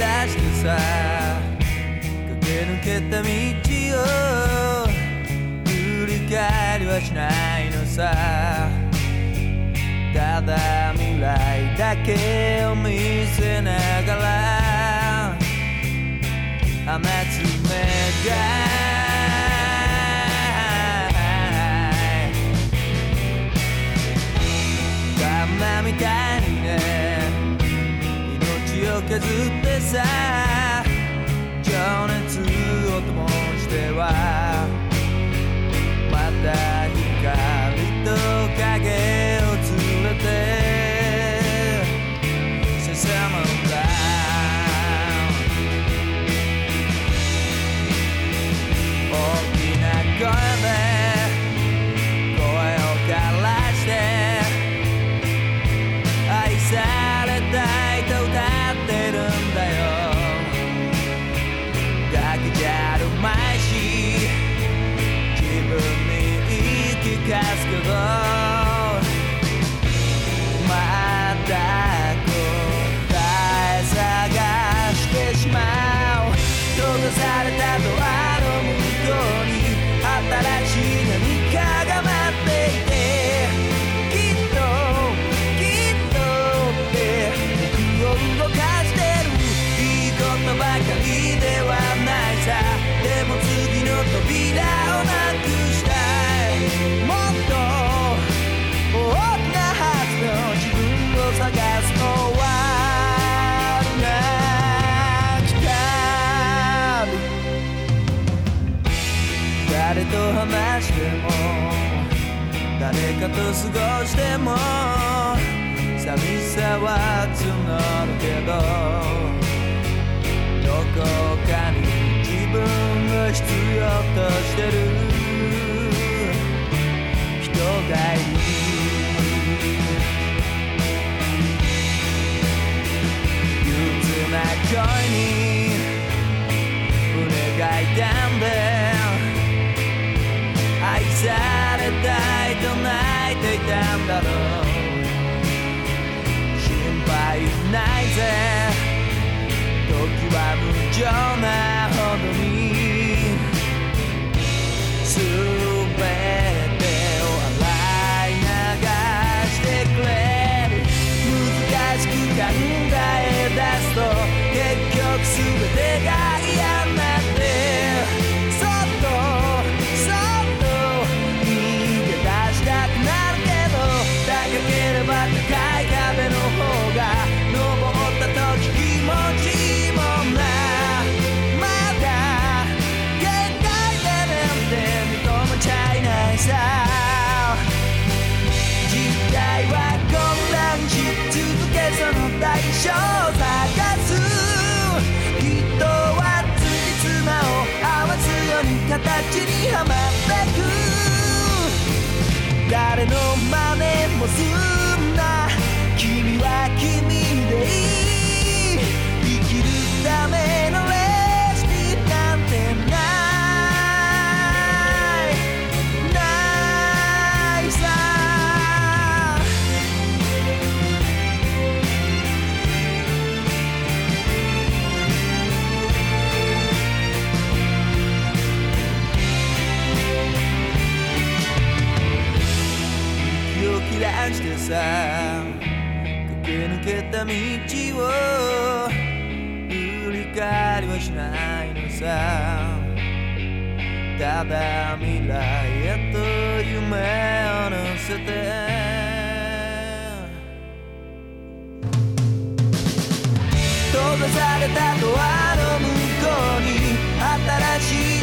出してさ駆け抜けた道を振り返りはしないのさ。ただ未来だけを見せながら雨つめがみたいにね。を削ってさ。情熱を灯しては。すけどまた答え探してしまう。閉ざされたドアの向こうに新しい何かが待っていてきっときっとって僕を動かしてる。いいことばかりではないさでも次の扉話しても誰かと過ごしても寂しさは募るけどどこかに自分が必要としてる。人がいる。憂鬱な声に胸が痛んでされたいと泣いていたんだろう心配ないぜ。時は無情なほどに全てを洗い流してくれる。難しく考え出すと結局全てが誰の真似もするしてさ駆け抜けた道を振り返りはしないのさ。ただ未来へと夢を乗せて。閉ざされたドアの向こうに新しい